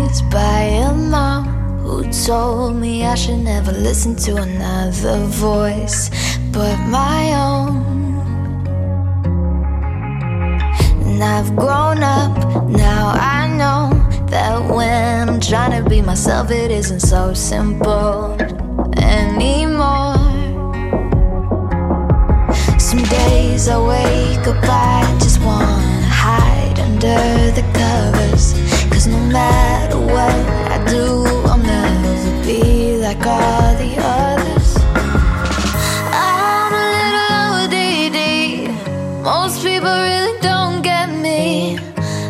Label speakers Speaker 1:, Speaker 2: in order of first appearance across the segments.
Speaker 1: lies by a mom who told me I should never listen to another voice but my own. And I've grown up, now I know that when I'm trying to be myself, it isn't so simple anymore. Some days I wake up. I like all the others. I'm a little ODD. Most people really don't get me.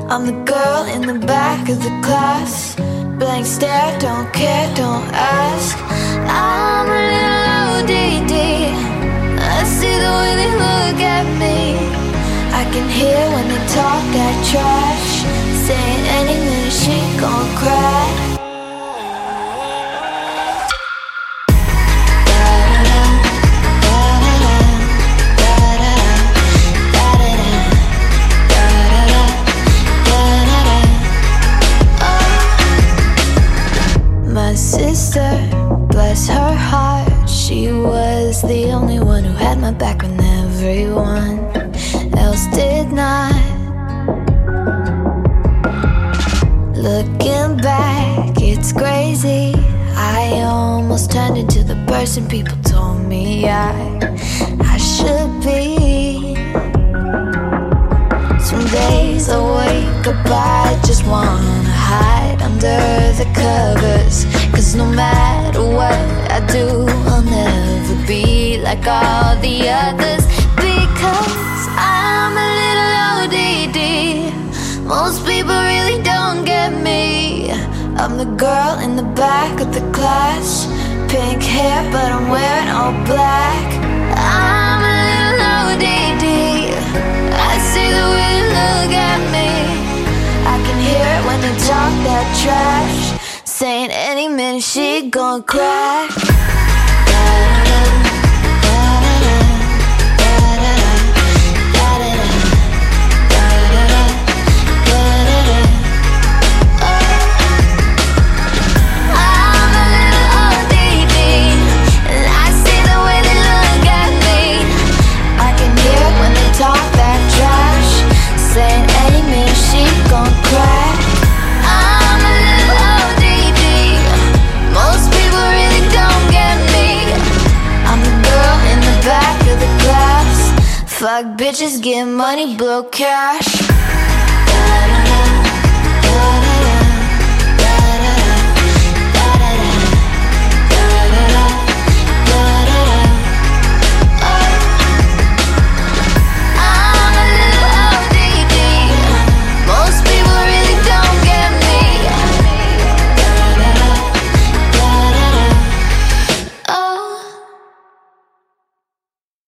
Speaker 1: I'm the girl in the back of the class. Blank stare, don't care, don't ask. My sister, bless her heart, she was the only one who had my back when everyone else did not. Looking back, it's crazy. I almost turned into the person people told me I I should be. Some days I wake up, I just under the covers. Cause no matter what I do, I'll never be like all the others. Because I'm a little ODD. Most people really don't get me. I'm the girl in the back of the class. Pink hair, but I'm wearing all black. When they talk that trash. Saying any minute she gon' crack. Bitches, get money, blow cash.